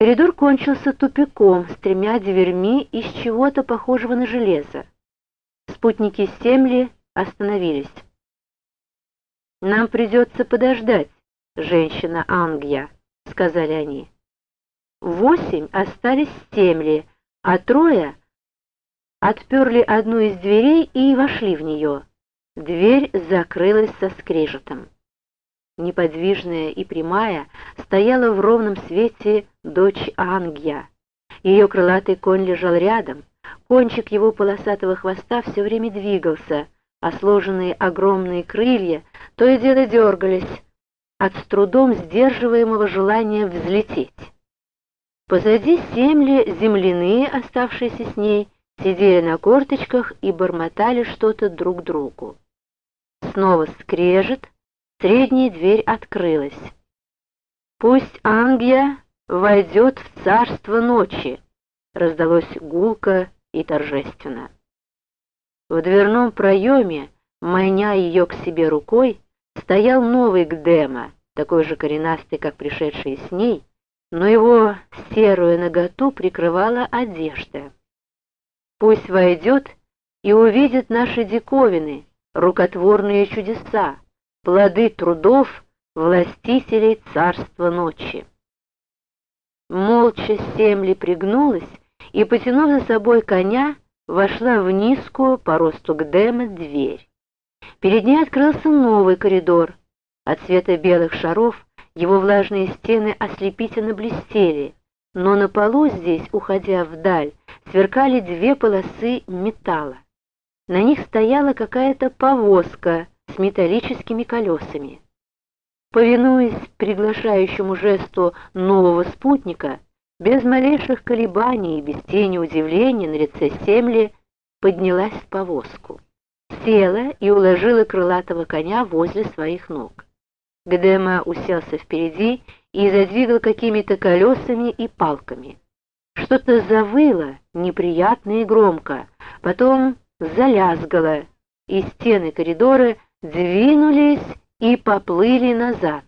Коридор кончился тупиком с тремя дверьми из чего-то похожего на железо. Спутники Семли остановились. «Нам придется подождать, женщина Ангья», — сказали они. Восемь остались в Семли, а трое отперли одну из дверей и вошли в нее. Дверь закрылась со скрежетом неподвижная и прямая, стояла в ровном свете дочь Ангья. Ее крылатый конь лежал рядом, кончик его полосатого хвоста все время двигался, а сложенные огромные крылья то и дело дергались от с трудом сдерживаемого желания взлететь. Позади земли земляные, оставшиеся с ней, сидели на корточках и бормотали что-то друг другу. Снова скрежет, Средняя дверь открылась. «Пусть Ангия войдет в царство ночи», — раздалось гулко и торжественно. В дверном проеме, маня ее к себе рукой, стоял новый Гдема, такой же коренастый, как пришедший с ней, но его серую наготу прикрывала одежда. Пусть войдет и увидит наши диковины, рукотворные чудеса, плоды трудов властителей царства ночи. Молча Семли пригнулась и, потянув за собой коня, вошла в низкую по росту Гдема дверь. Перед ней открылся новый коридор. От света белых шаров его влажные стены ослепительно блестели, но на полу здесь, уходя вдаль, сверкали две полосы металла. На них стояла какая-то повозка — с металлическими колесами. Повинуясь приглашающему жесту нового спутника, без малейших колебаний и без тени удивления на лице Семли поднялась в повозку. Села и уложила крылатого коня возле своих ног. Гдема уселся впереди и задвигал какими-то колесами и палками. Что-то завыло неприятно и громко, потом залязгало, и стены коридора двинулись и поплыли назад.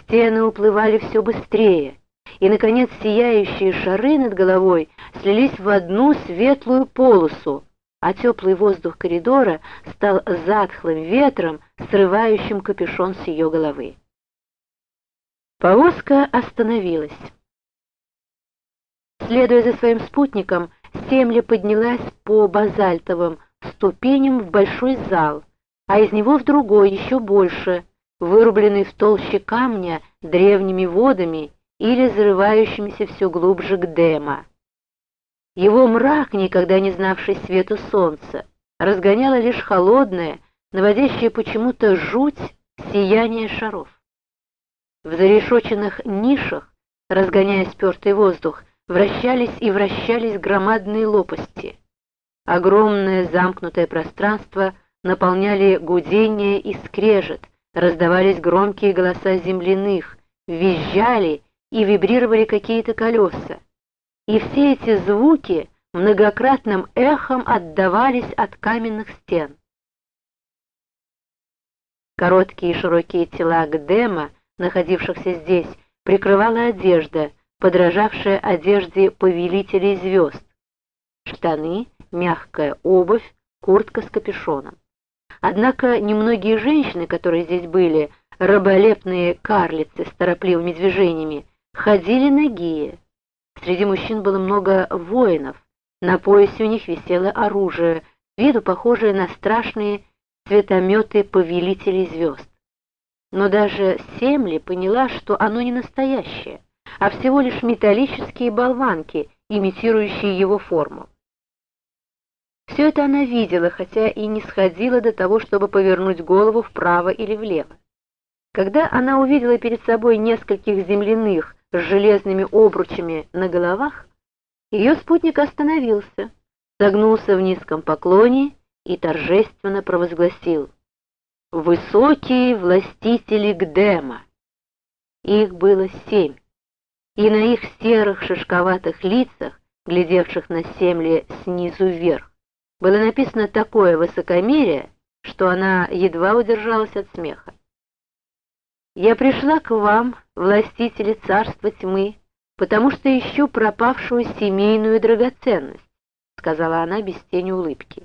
Стены уплывали все быстрее, и, наконец, сияющие шары над головой слились в одну светлую полосу, а теплый воздух коридора стал затхлым ветром, срывающим капюшон с ее головы. Повозка остановилась. Следуя за своим спутником, Семля поднялась по базальтовым ступеням в большой зал, а из него в другой, еще больше, вырубленный в толще камня древними водами или зарывающимися все глубже к дема. Его мрак, никогда не знавший свету солнца, разгоняло лишь холодное, наводящее почему-то жуть сияние шаров. В зарешоченных нишах, разгоняя спертый воздух, вращались и вращались громадные лопасти. Огромное замкнутое пространство наполняли гудение и скрежет, раздавались громкие голоса земляных, визжали и вибрировали какие-то колеса. И все эти звуки многократным эхом отдавались от каменных стен. Короткие и широкие тела Гдема, находившихся здесь, прикрывала одежда, подражавшая одежде повелителей звезд. Штаны, мягкая обувь, куртка с капюшоном. Однако немногие женщины, которые здесь были, раболепные карлицы с торопливыми движениями, ходили нагие. Среди мужчин было много воинов, на поясе у них висело оружие, виду похожее на страшные цветометы повелителей звезд. Но даже Семли поняла, что оно не настоящее, а всего лишь металлические болванки, имитирующие его форму. Все это она видела, хотя и не сходила до того, чтобы повернуть голову вправо или влево. Когда она увидела перед собой нескольких земляных с железными обручами на головах, ее спутник остановился, согнулся в низком поклоне и торжественно провозгласил «Высокие властители Гдема!» Их было семь, и на их серых шишковатых лицах, глядевших на земле снизу вверх, было написано такое высокомерие, что она едва удержалась от смеха. «Я пришла к вам, властители царства тьмы, потому что ищу пропавшую семейную драгоценность», сказала она без тени улыбки.